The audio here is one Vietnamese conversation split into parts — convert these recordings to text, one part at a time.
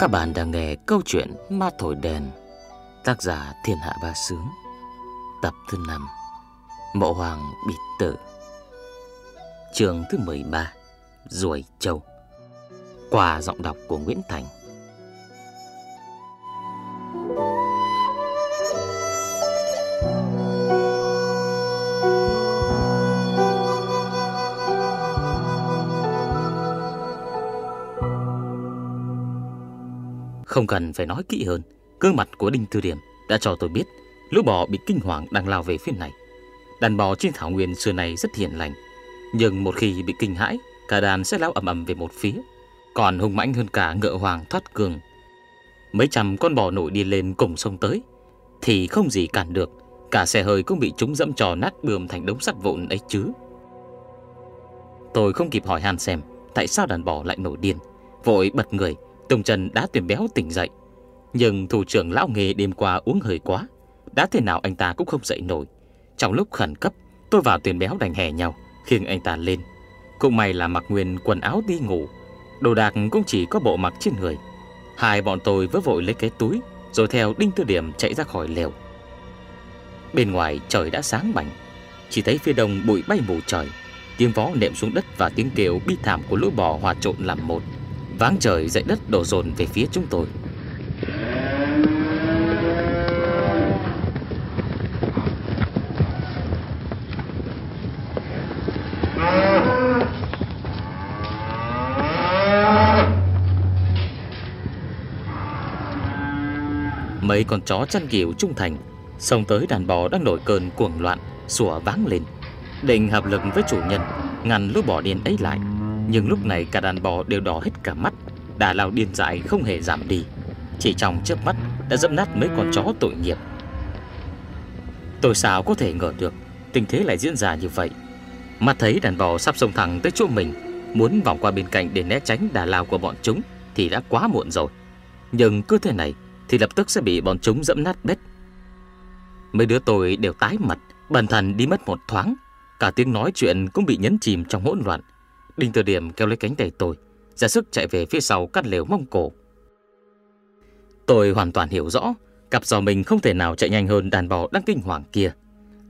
Các bạn đang nghe câu chuyện Ma Thổi Đèn, Tác giả Thiên Hạ Ba Sướng, Tập thứ 5 Mộ Hoàng Bị Tử Trường thứ 13 Ruồi Châu. Quà giọng đọc của Nguyễn Thành. Không cần phải nói kỹ hơn, gương mặt của Đinh Tư Điểm đã cho tôi biết Lũ bò bị kinh hoàng đang lao về phía này. Đàn bò trên thảo nguyên xưa này rất hiền lành, Nhưng một khi bị kinh hãi, Cả đàn sẽ lao ầm ầm về một phía, Còn hung mãnh hơn cả ngựa hoàng thoát cường. Mấy trăm con bò nổi đi lên cùng sông tới, Thì không gì cản được, Cả xe hơi cũng bị chúng dẫm trò nát bươm thành đống sắt vụn ấy chứ. Tôi không kịp hỏi han xem Tại sao đàn bò lại nổi điên, Vội bật người Tùng Trần đã tuyển béo tỉnh dậy. Nhưng thủ trưởng lão nghề đêm qua uống hơi quá. Đã thế nào anh ta cũng không dậy nổi. Trong lúc khẩn cấp, Tôi vào tuyển béo đành hè nhau, Khiêng anh ta lên. Cũng may là mặc nguyên quần áo đi ngủ. Đồ đạc cũng chỉ có bộ mặc trên người. Hai bọn tôi vớ vội lấy cái túi, Rồi theo đinh tư điểm chạy ra khỏi lều. Bên ngoài trời đã sáng bảnh. Chỉ thấy phía đông bụi bay mù trời. Tiếng vó nệm xuống đất và tiếng kêu bi thảm của lũ bò hòa trộn làm một. Váng trời dậy đất đổ dồn về phía chúng tôi. Mấy con chó chăn kiểu trung thành, Xông tới đàn bò đang nổi cơn cuồng loạn, Sủa váng lên. Định hợp lực với chủ nhân, Ngăn lũ bò điên ấy lại. Nhưng lúc này cả đàn bò đều đỏ hết cả mắt, Đà lao điên dại không hề giảm đi. Chỉ trong chớp mắt Đã dẫm nát mấy con chó tội nghiệp. Tôi sao có thể ngờ được Tình thế lại diễn ra như vậy. Mắt thấy đàn bò sắp xông thẳng tới chỗ mình, Muốn vòng qua bên cạnh để né tránh đà lao của bọn chúng Thì đã quá muộn rồi. Nhưng cứ thế này Thì lập tức sẽ bị bọn chúng dẫm nát bét. Mấy đứa tôi đều tái mặt, Bần thần đi mất một thoáng. Cả tiếng nói chuyện cũng bị nhấn chìm trong hỗn loạn. Đinh Từ Điểm kéo lấy cánh tay tôi ra sức chạy về phía sau cắt lều mông cổ. Tôi hoàn toàn hiểu rõ, cặp giò mình không thể nào chạy nhanh hơn đàn bò đang kinh hoàng kia.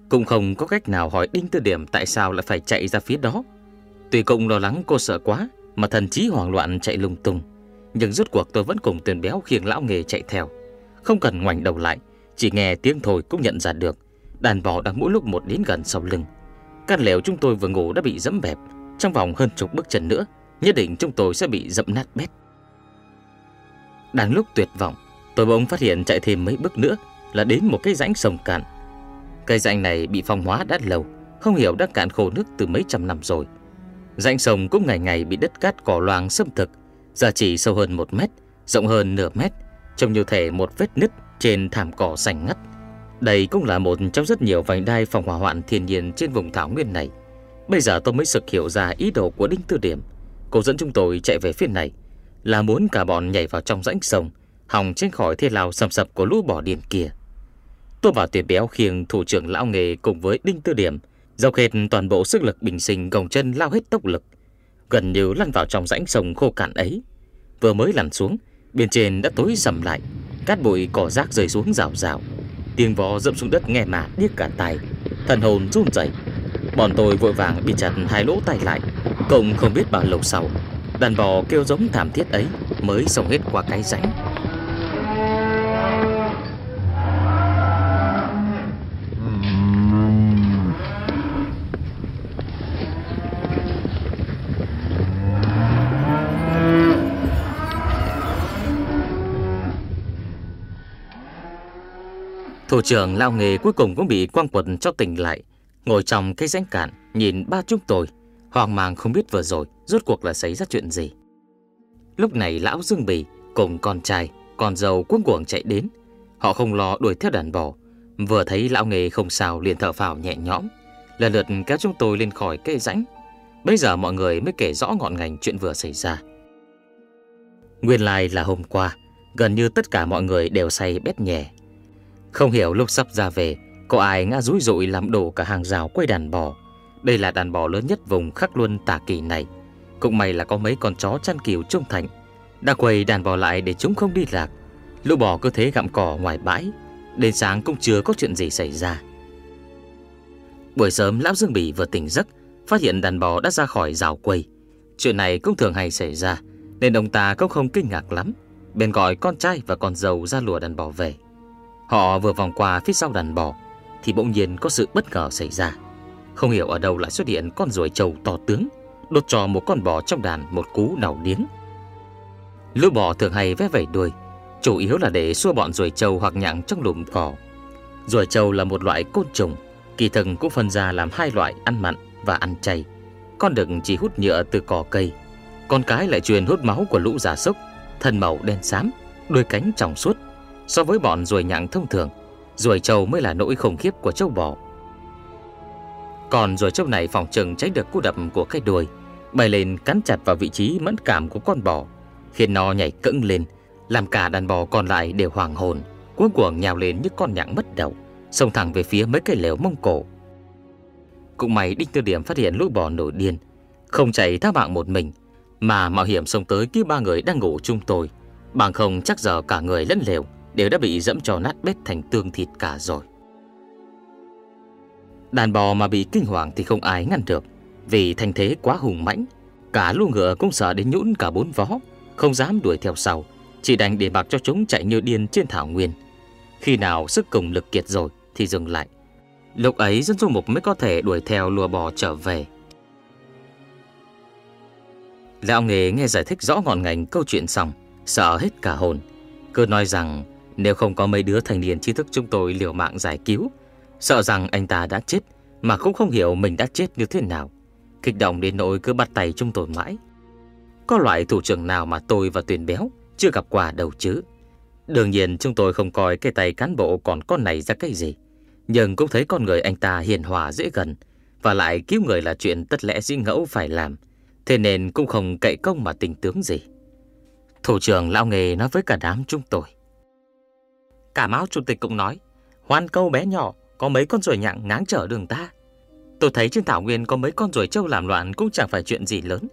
Cũng không có cách nào hỏi Đinh Tư Điểm tại sao lại phải chạy ra phía đó. Tuy cũng lo lắng cô sợ quá, mà thần trí hoảng loạn chạy lung tung. Nhưng rốt cuộc tôi vẫn cùng tuyển béo khiêng lão nghề chạy theo. Không cần ngoảnh đầu lại, chỉ nghe tiếng thôi cũng nhận ra được. Đàn bò đang mỗi lúc một đến gần sau lưng. Căn lều chúng tôi vừa ngủ đã bị dẫm bẹp. Trong vòng hơn chục bước chân nữa, Nhất định chúng tôi sẽ bị dậm nát bét. Đang lúc tuyệt vọng Tôi bỗng phát hiện chạy thêm mấy bước nữa Là đến một cái rãnh sông cạn. Cây rãnh này bị phong hóa đã lâu Không hiểu đã cạn khô nước từ mấy trăm năm rồi. Rãnh sông cũng ngày ngày bị đất cát cỏ loang xâm thực Giờ chỉ sâu hơn một mét Rộng hơn nửa mét Trông như thể một vết nứt trên thảm cỏ xanh ngắt. Đây cũng là một trong rất nhiều vành đai phòng hỏa hoạn thiên nhiên trên vùng thảo nguyên này. Bây giờ tôi mới sực hiểu ra ý đồ của Đinh Tư Điểm. Cô dẫn chúng tôi chạy về phía này, Là muốn cả bọn nhảy vào trong rãnh sông, Hòng tránh khỏi thế lao sầm sập của lũ bỏ điên kia. Tôi bảo tuyển béo khiêng thủ trưởng lão nghề cùng với đinh tư điểm Dọc hết toàn bộ sức lực bình sinh gồng chân lao hết tốc lực, Gần như lăn vào trong rãnh sông khô cạn ấy. Vừa mới lăn xuống, Bên trên đã tối sầm lại, Cát bụi cỏ rác rơi xuống rào rào. Tiếng vó dẫm xuống đất nghe mà điếc cả tai, Thần hồn run rẩy. Bọn tôi vội vàng bị chặt hai lỗ tay lại. Cộng không biết bao lâu sau, Đàn bò kêu giống thảm thiết ấy Mới xong hết qua cái rãnh. Thủ trưởng lao nghề cuối cùng cũng bị quang quần cho tỉnh lại. Ngồi trong cái rãnh cạn, Nhìn ba chúng tôi. Hoang mang không biết vừa rồi Rốt cuộc là xảy ra chuyện gì. Lúc này lão Dương Bì Cùng con trai, Con dâu cuống cuồng chạy đến. Họ không lo đuổi theo đàn bò. Vừa thấy lão nghề không sao liền thở phào nhẹ nhõm. Lần lượt kéo chúng tôi lên khỏi cây rãnh. Bây giờ mọi người mới kể rõ ngọn ngành chuyện vừa xảy ra. Nguyên lai là hôm qua, Gần như tất cả mọi người đều say bét nhẹ Không hiểu lúc sắp ra về có ai ngã rúi rụi làm đổ cả hàng rào quay đàn bò? Đây là đàn bò lớn nhất vùng khắc luân tà kỳ này. Cũng may là có mấy con chó chăn kiều trung thành. Đã quầy đàn bò lại để chúng không đi lạc. Lũ bò cứ thế gặm cỏ ngoài bãi. Đến sáng cũng chưa có chuyện gì xảy ra. Buổi sớm, Lão Dương Bỉ vừa tỉnh giấc, Phát hiện đàn bò đã ra khỏi rào quầy. Chuyện này cũng thường hay xảy ra, Nên ông ta cũng không kinh ngạc lắm. Bèn gọi con trai và con dâu ra lùa đàn bò về. Họ vừa vòng qua phía sau đàn bò thì bỗng nhiên có sự bất ngờ xảy ra. Không hiểu ở đâu lại xuất hiện con ruồi trầu to tướng Đột trò một con bò trong đàn một cú đảo điếng. Lũ bò thường hay vẽ vẩy đuôi, Chủ yếu là để xua bọn ruồi trâu hoặc nhặng trong lùm cỏ Ruồi trâu là một loại côn trùng, Kỳ thần cũng phân ra làm hai loại ăn mặn và ăn chay. Con đực chỉ hút nhựa từ cỏ cây, Con cái lại truyền hút máu của lũ giả súc, Thân màu đen xám, Đuôi cánh trong suốt, So với bọn ruồi nhặng thông thường. Ruồi trâu mới là nỗi khủng khiếp của châu bò. Còn ruồi trâu này phòng trừng tránh được cú đập của cái đuôi, Bay lên cắn chặt vào vị trí mẫn cảm của con bò, Khiến nó nhảy cẫng lên, Làm cả đàn bò còn lại đều hoàng hồn, Cuống cuồng nhào lên như con nhặng mất đầu, Xông thẳng về phía mấy cái lều mông cổ. Cũng may Đinh Tư Điểm phát hiện lũ bò nổi điên, Không chạy thác mạng một mình, Mà mạo hiểm xông tới cứu ba người đang ngủ chung tôi, Bằng không chắc giờ cả người lẫn lều. Đều đã bị dẫm cho nát bét thành tương thịt cả rồi. Đàn bò mà bị kinh hoàng thì không ai ngăn được, Vì thành thế quá hùng mãnh, Cả lũ ngựa cũng sợ đến nhũn cả bốn vó, Không dám đuổi theo sau, Chỉ đành để mặc cho chúng chạy như điên trên thảo nguyên. Khi nào sức cùng lực kiệt rồi Thì dừng lại. Lúc ấy dân du mục mới có thể đuổi theo lùa bò trở về. Lão nghề nghe giải thích rõ ngọn ngành câu chuyện xong, Sợ hết cả hồn. Cứ nói rằng nếu không có mấy đứa thành niên trí thức chúng tôi liều mạng giải cứu, Sợ rằng anh ta đã chết Mà cũng không hiểu mình đã chết như thế nào. Kích động đến nỗi cứ bắt tay chúng tôi mãi. Có loại thủ trưởng nào mà tôi và Tuyền Béo Chưa gặp quà đâu chứ? Đương nhiên chúng tôi không coi cái tay cán bộ còn con này ra cái gì, Nhưng cũng thấy con người anh ta hiền hòa dễ gần Và lại cứu người là chuyện tất lẽ dĩ ngẫu phải làm, Thế nên cũng không cậy công mà tình tướng gì. Thủ trưởng lão nghề nói với cả đám chúng tôi. Cả máu chủ tịch cũng nói, Hoan câu bé nhỏ, Có mấy con ruồi nhặng ngáng trở đường ta. Tôi thấy trên thảo nguyên có mấy con ruồi trâu làm loạn Cũng chẳng phải chuyện gì lớn.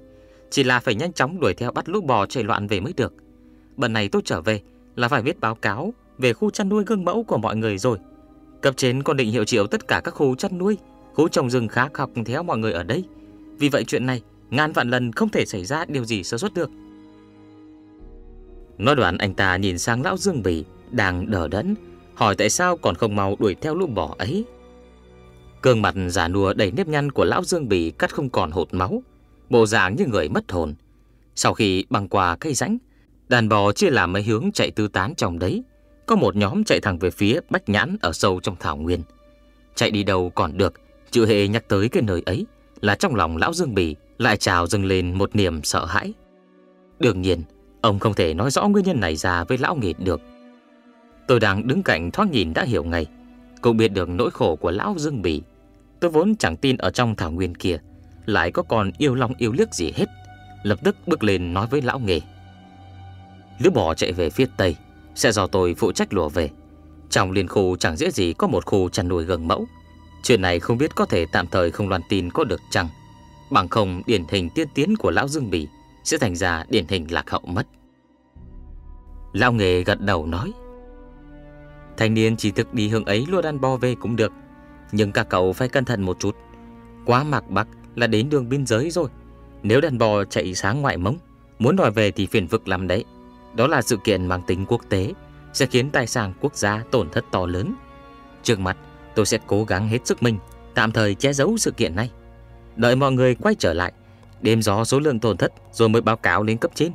Chỉ là phải nhanh chóng đuổi theo bắt lũ bò chạy loạn về mới được. Bần này tôi trở về Là phải viết báo cáo Về khu chăn nuôi gương mẫu của mọi người rồi. Cấp trên còn định hiệu triệu tất cả các khu chăn nuôi, Khu trồng rừng khá học theo mọi người ở đây. Vì vậy chuyện này, Ngàn vạn lần không thể xảy ra điều gì sơ suất được. Nói đoạn anh ta nhìn sang lão Dương Bỉ đang đờ đẫn, hỏi tại sao còn không mau đuổi theo lũ bò ấy. Cương mặt giả nùa đầy nếp nhăn của lão Dương Bì cắt không còn hột máu, bộ dạng như người mất hồn. Sau khi băng qua cây rãnh, đàn bò chia làm mấy hướng chạy tứ tán trong đấy. Có một nhóm chạy thẳng về phía Bách Nhãn ở sâu trong thảo nguyên. Chạy đi đâu còn được, chữ hề nhắc tới cái nơi ấy, là trong lòng lão Dương Bì lại trào dâng lên một niềm sợ hãi. Đương nhiên, ông không thể nói rõ nguyên nhân này ra với lão nghệt được. Tôi đang đứng cạnh thoáng nhìn đã hiểu ngay. Cũng biết được nỗi khổ của lão Dương Bỉ. Tôi vốn chẳng tin ở trong thảo nguyên kia. Lại có còn yêu long yêu liếc gì hết. Lập tức bước lên nói với lão nghề. Lứa bò chạy về phía tây, Sẽ do tôi phụ trách lùa về. Trong liên khu chẳng dễ gì có một khu chăn nuôi gần mẫu. Chuyện này không biết có thể tạm thời không loan tin có được chăng. Bằng không, điển hình tiên tiến của lão Dương Bỉ Sẽ thành ra điển hình lạc hậu mất. Lão nghề gật đầu nói. Thanh niên chỉ thực đi hướng ấy luôn đàn bò về cũng được. Nhưng các cậu phải cẩn thận một chút. Quá mạc bắc là đến đường biên giới rồi. Nếu đàn bò chạy sáng ngoại mông Muốn đòi về thì phiền vực lắm đấy. Đó là sự kiện mang tính quốc tế, Sẽ khiến tài sản quốc gia tổn thất to lớn. Trước mặt, tôi sẽ cố gắng hết sức mình, Tạm thời che giấu sự kiện này. Đợi mọi người quay trở lại, Đêm gió số lượng tổn thất Rồi mới báo cáo lên cấp trên.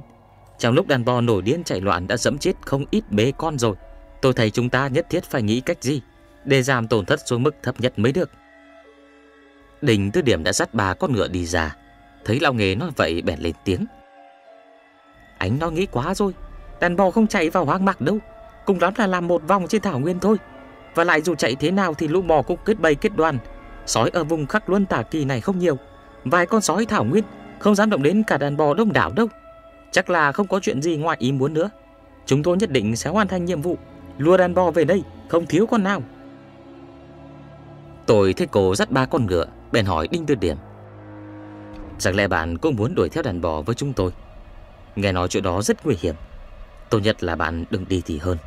Trong lúc đàn bò nổi điên chạy loạn Đã dẫm chết không ít bế con rồi. Tôi thấy chúng ta nhất thiết phải nghĩ cách gì Để giảm tổn thất xuống mức thấp nhất mới được? Đình tư điểm đã dắt bà con ngựa đi ra. Thấy lão nghề nói vậy bèn lên tiếng. Anh nói nghĩ quá rồi, Đàn bò không chạy vào hoang mạc đâu. Cùng lắm là làm một vòng trên thảo nguyên thôi. Và lại dù chạy thế nào thì lũ bò cũng kết bầy kết đoàn. Sói ở vùng khắc luân tả kỳ này không nhiều. Vài con sói thảo nguyên Không dám động đến cả đàn bò đông đảo đâu. Chắc là không có chuyện gì ngoài ý muốn nữa. Chúng tôi nhất định sẽ hoàn thành nhiệm vụ. Lua đàn bò về đây, Không thiếu con nào. Tôi thấy cô dắt ba con ngựa, Bèn hỏi Đinh Tư Điểm. Chẳng lẽ bạn cũng muốn đuổi theo đàn bò với chúng tôi? Nghe nói chỗ đó rất nguy hiểm. Tốt nhất là bạn đừng đi thì hơn.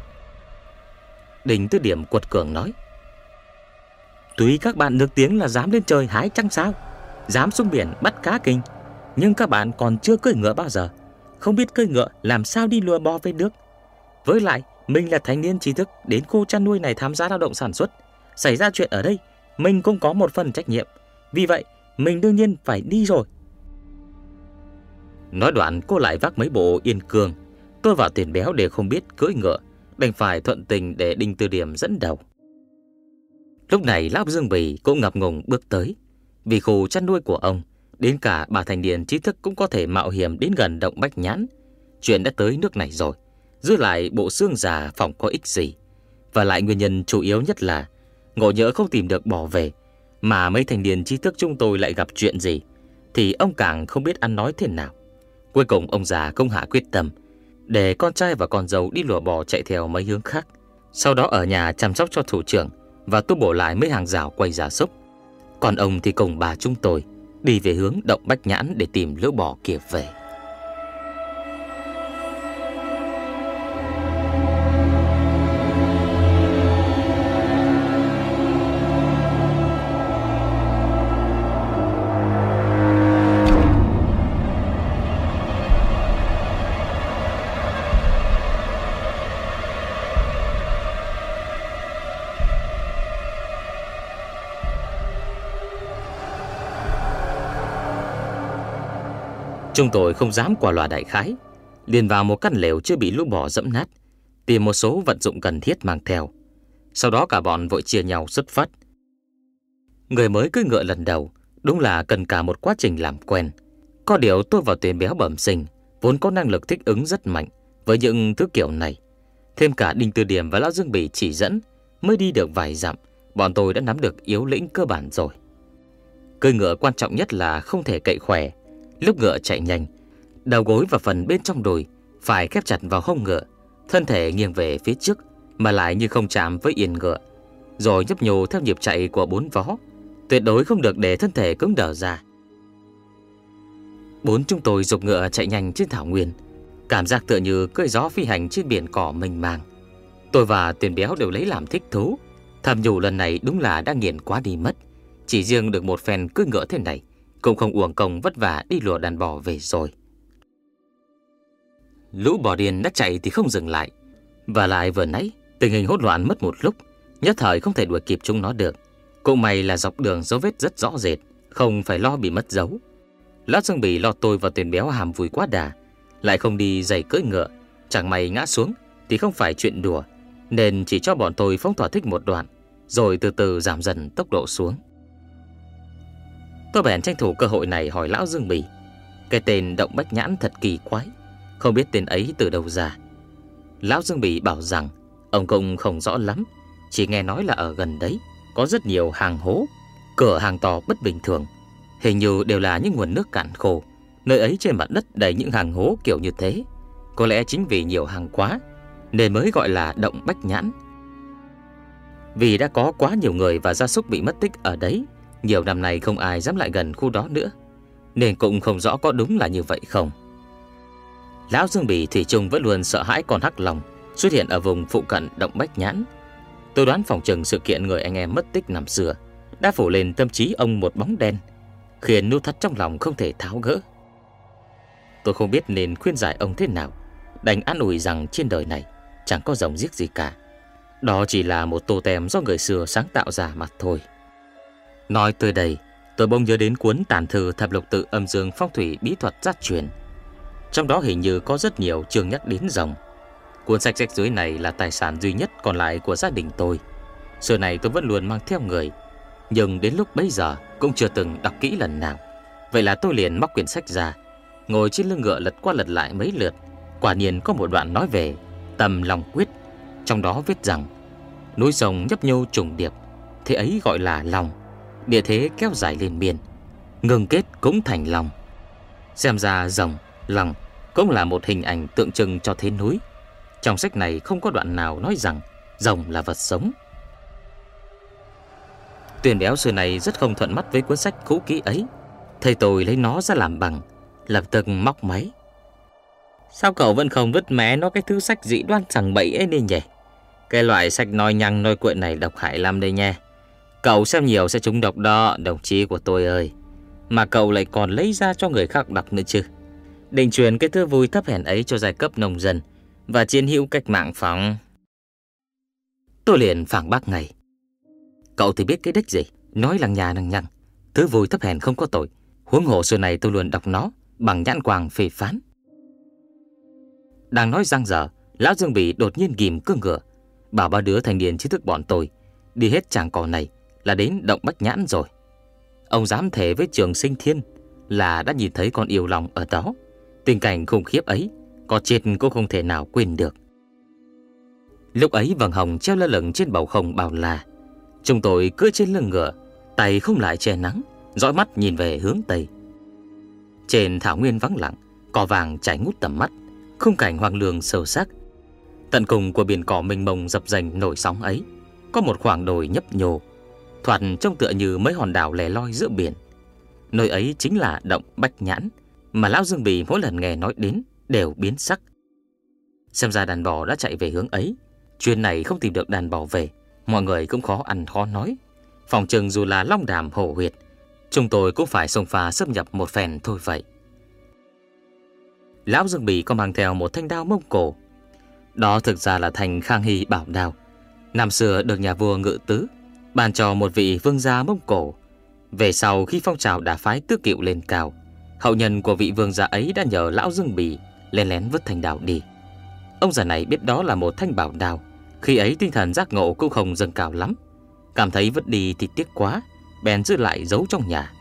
Đinh tư điểm quật cường nói. Tuy các bạn được tiếng là dám lên trời hái trăng sao, Dám xuống biển bắt cá kinh, Nhưng các bạn còn chưa cưỡi ngựa bao giờ. Không biết cưỡi ngựa làm sao đi lùa bò về nước Với lại mình là thanh niên trí thức Đến khu chăn nuôi này tham gia lao động sản xuất. Xảy ra chuyện ở đây, Mình cũng có một phần trách nhiệm. Vì vậy, mình đương nhiên phải đi rồi. Nói đoạn, cô lại vác mấy bộ yên cương. Tôi vào tiền béo để không biết cưỡi ngựa, Đành phải thuận tình để Đinh Tư Điểm dẫn đầu. Lúc này Lão Dương Bì cũng ngập ngùng bước tới. Vì khu chăn nuôi của ông, Đến cả bà thành niên trí thức cũng có thể mạo hiểm đến gần động Bách Nhãn. Chuyện đã tới nước này rồi. Giữ lại bộ xương già phòng có ích gì. Và lại nguyên nhân chủ yếu nhất là, Ngộ nhỡ không tìm được bỏ về, Mà mấy thành niên trí thức chúng tôi lại gặp chuyện gì, Thì ông càng không biết ăn nói thế nào. Cuối cùng ông già công hạ quyết tâm, Để con trai và con dâu đi lùa bò chạy theo mấy hướng khác. Sau đó ở nhà chăm sóc cho thủ trưởng Và tu bổ lại mấy hàng rào quay giả súc. Còn ông thì cùng bà chúng tôi Đi về hướng động Bách Nhãn để tìm lỡ bò kia về. Chúng tôi không dám quả loa đại khái, liền vào một căn lều chưa bị lũ bò dẫm nát, tìm một số vận dụng cần thiết mang theo. Sau đó cả bọn vội chia nhau xuất phát. Người mới cưỡi ngựa lần đầu, đúng là cần cả một quá trình làm quen. Có điều tôi vào tuyến béo bẩm sinh, vốn có năng lực thích ứng rất mạnh với những thứ kiểu này. Thêm cả Đinh Tư Điểm và Lão Dương Bỉ chỉ dẫn, mới đi được vài dặm, bọn tôi đã nắm được yếu lĩnh cơ bản rồi. Cưỡi ngựa quan trọng nhất là không thể cậy khỏe, Lúc ngựa chạy nhanh, đầu gối và phần bên trong đùi phải khép chặt vào hông ngựa, thân thể nghiêng về phía trước mà lại như không chạm với yên ngựa, rồi nhấp nhô theo nhịp chạy của bốn vó, tuyệt đối không được để thân thể cứng đờ ra. Bốn chúng tôi dục ngựa chạy nhanh trên thảo nguyên, cảm giác tựa như cưỡi gió phi hành trên biển cỏ mênh mang. Tôi và Tiền Béo đều lấy làm thích thú, thầm nhủ lần này đúng là đã nghiền quá đi mất, chỉ riêng được một phen cưỡi ngựa thế này cũng không uổng công vất vả đi lùa đàn bò về rồi. Lũ bò điên đã chạy thì không dừng lại. Và lại vừa nãy, tình hình hỗn loạn mất một lúc, nhất thời không thể đuổi kịp chúng nó được. Cũng may là dọc đường dấu vết rất rõ rệt, không phải lo bị mất dấu. lão Dương Bỉ lo tôi và tiền béo hàm vui quá đà, lại không đi giày cưỡi ngựa, chẳng may ngã xuống thì không phải chuyện đùa, nên chỉ cho bọn tôi phóng thỏa thích một đoạn, rồi từ từ giảm dần tốc độ xuống. Tôi bèn tranh thủ cơ hội này hỏi lão Dương Bỉ Cái tên Động Bách Nhãn thật kỳ quái, Không biết tên ấy từ đâu ra. Lão Dương Bỉ bảo rằng, Ông công không rõ lắm, Chỉ nghe nói là ở gần đấy, Có rất nhiều hàng hố, Cửa hàng to bất bình thường. Hình như đều là những nguồn nước cạn khô, Nơi ấy trên mặt đất đầy những hàng hố kiểu như thế. Có lẽ chính vì nhiều hàng quá, Nên mới gọi là động bách nhãn. Vì đã có quá nhiều người và gia súc bị mất tích ở đấy nhiều năm nay không ai dám lại gần khu đó nữa, Nên cũng không rõ có đúng là như vậy không. Lão Dương Bỉ Thủy Trung vẫn luôn sợ hãi con hắc lòng, Xuất hiện ở vùng phụ cận động Bách Nhãn. Tôi đoán phòng trừng sự kiện người anh em mất tích năm xưa Đã phủ lên tâm trí ông một bóng đen, Khiến nút thắt trong lòng không thể tháo gỡ. Tôi không biết nên khuyên giải ông thế nào, Đành an ủi rằng trên đời này Chẳng có dòng giết gì cả. Đó chỉ là một tô tem do người xưa sáng tạo ra mặt thôi. Nói tới đây, tôi bỗng nhớ đến cuốn tản thư thập lục tự âm dương phong thủy bí thuật giác truyền. Trong đó hình như có rất nhiều chương nhắc đến rồng. Cuốn sách sách dưới này là tài sản duy nhất còn lại của gia đình tôi. Xưa này tôi vẫn luôn mang theo người, nhưng đến lúc bấy giờ cũng chưa từng đọc kỹ lần nào. Vậy là tôi liền móc quyển sách ra, ngồi trên lưng ngựa lật qua lật lại mấy lượt. Quả nhiên có một đoạn nói về tầm lòng quyết, trong đó viết rằng núi rồng nhấp nhô trùng điệp, thế ấy gọi là lòng địa thế kéo dài liên miên, ngừng kết cũng thành lòng. Xem ra rồng, lòng cũng là một hình ảnh tượng trưng cho thế núi. Trong sách này không có đoạn nào nói rằng rồng là vật sống. Tuyển béo xưa này rất không thuận mắt với cuốn sách cũ kỹ ấy. Thầy tôi lấy nó ra làm bằng, lập tức móc máy. Sao cậu vẫn không vứt mé nó cái thứ sách dị đoan chẳng bậy ấy đi nhỉ? Cái loại sách nói nhăng nói cuội này độc hại lắm đây nha. Cậu xem nhiều sẽ trúng độc đó, đồng chí của tôi ơi. Mà cậu lại còn lấy ra cho người khác đọc nữa chứ. Định truyền cái thứ vui thấp hèn ấy cho giai cấp nông dân và chiến hữu cách mạng phóng. Tôi liền phản bác ngay. Cậu thì biết cái đích gì, nói lằng nhà lằng nhằng. Thứ vui thấp hèn không có tội. Huống hồ xưa này tôi luôn đọc nó bằng nhãn quàng phê phán. Đang nói răng dở, Lão Dương Bỉ đột nhiên ghim cương ngựa, bảo ba đứa thành niên trí thức bọn tôi đi hết chàng cò này là đến động bách nhãn rồi. Ông dám thể với trường sinh thiên là đã nhìn thấy con yêu lòng ở đó. Tình cảnh khủng khiếp ấy, có chết cũng không thể nào quên được. Lúc ấy vầng hồng treo lơ lửng trên bầu không bảo là Chúng tôi cưỡi trên lưng ngựa, tay không lại che nắng, dõi mắt nhìn về hướng Tây. Trên thảo nguyên vắng lặng, cỏ vàng trải ngút tầm mắt, khung cảnh hoang lương sâu sắc. Tận cùng của biển cỏ mênh mông dập dành nổi sóng ấy, có một khoảng đồi nhấp nhô, thoạt trông tựa như mấy hòn đảo lẻ loi giữa biển. Nơi ấy chính là động Bách Nhãn, mà Lão Dương Bì mỗi lần nghe nói đến đều biến sắc. Xem ra đàn bò đã chạy về hướng ấy, chuyện này không tìm được đàn bò về, mọi người cũng khó ăn khó nói. Phòng trừng dù là long đàm hổ huyệt, chúng tôi cũng phải xông pha xâm nhập một phen thôi vậy. Lão Dương Bì có mang theo một thanh đao mông cổ. Đó thực ra là thành Khang Hy bảo đao. Năm xưa được nhà vua ngự tứ, bàn cho một vị vương gia mông cổ. Về sau khi phong trào đã phái tước kiệu lên cao, hậu nhân của vị vương gia ấy đã nhờ Lão Dương Bì lên lén vứt thanh đao đi. Ông già này biết đó là một thanh bảo đao, khi ấy tinh thần giác ngộ cũng không dâng cao lắm, cảm thấy vứt đi thì tiếc quá, bèn giữ lại giấu trong nhà.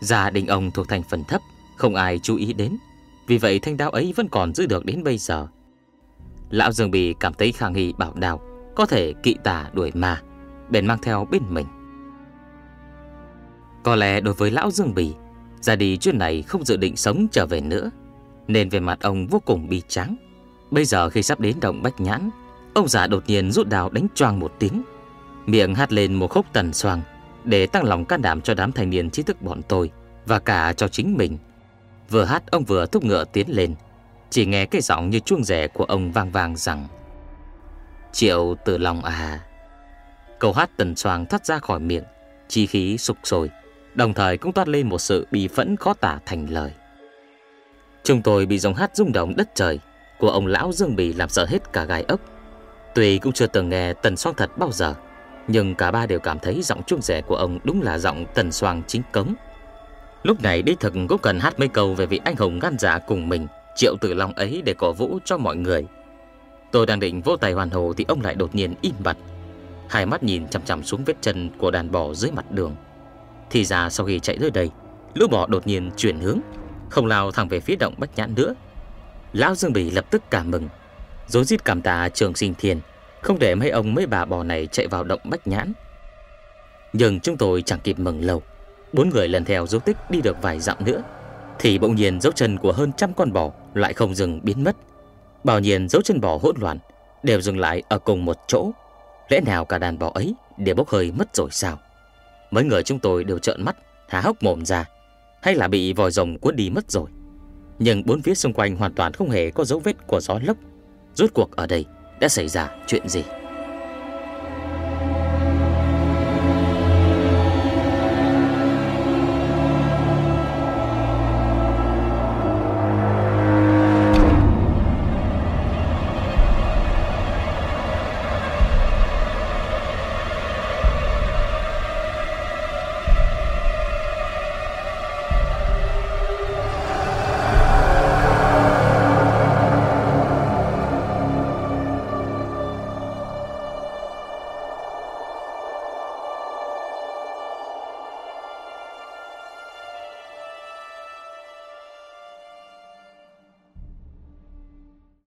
Gia đình ông thuộc thành phần thấp, không ai chú ý đến, vì vậy thanh đao ấy vẫn còn giữ được đến bây giờ. Lão Dương Bì cảm thấy Khang Hy bảo đao có thể kỵ tà đuổi ma, bèn mang theo bên mình. Có lẽ đối với lão Dương Bì, ra đi chuyến này không dự định sống trở về nữa, nên về mặt ông vô cùng bi tráng. Bây giờ khi sắp đến động Bách Nhãn, ông già đột nhiên rút đào đánh choang một tiếng, miệng hát lên một khúc tần xoang để tăng lòng can đảm cho đám thanh niên trí thức bọn tôi và cả cho chính mình. Vừa hát ông vừa thúc ngựa tiến lên, chỉ nghe cái giọng như chuông rẻ của ông vang vang rằng Triệu từ lòng à Câu hát tần xoàng thoát ra khỏi miệng, Chi khí sục sôi, Đồng thời cũng toát lên một sự bị phẫn khó tả thành lời. Chúng tôi bị dòng hát rung động đất trời Của ông lão Dương Bì làm sợ hết cả gai ốc. Tuy cũng chưa từng nghe tần xoang thật bao giờ, Nhưng cả ba đều cảm thấy giọng chuông rẻ của ông Đúng là giọng tần xoang chính cống. Lúc này đi thực cũng cần hát mấy câu Về vị anh hùng gan dạ cùng mình, Triệu tử long ấy để cổ vũ cho mọi người. Tôi đang định vỗ tay hoàn hồ Thì ông lại đột nhiên im bặt. Hai mắt nhìn chằm chằm xuống vết chân của đàn bò dưới mặt đường. Thì ra sau khi chạy tới đây, Lũ bò đột nhiên chuyển hướng, Không lao thẳng về phía động Bách Nhãn nữa. Lão Dương Bỉ lập tức cảm mừng Dối rít cảm tạ trường sinh thiên Không để mấy ông, mấy bà bò này chạy vào động Bách Nhãn. Nhưng chúng tôi chẳng kịp mừng lâu, Bốn người lần theo dấu tích đi được vài dặm nữa, Thì bỗng nhiên dấu chân của hơn trăm con bò Lại không dừng biến mất. Bảo nhiên dấu chân bò hỗn loạn Đều dừng lại ở cùng một chỗ. Lẽ nào cả đàn bò ấy đều bốc hơi mất rồi sao? Mấy người chúng tôi đều trợn mắt, Há hốc mồm ra. Hay là bị vòi rồng cuốn đi mất rồi? Nhưng bốn phía xung quanh hoàn toàn không hề có dấu vết của gió lốc. Rốt cuộc ở đây đã xảy ra chuyện gì?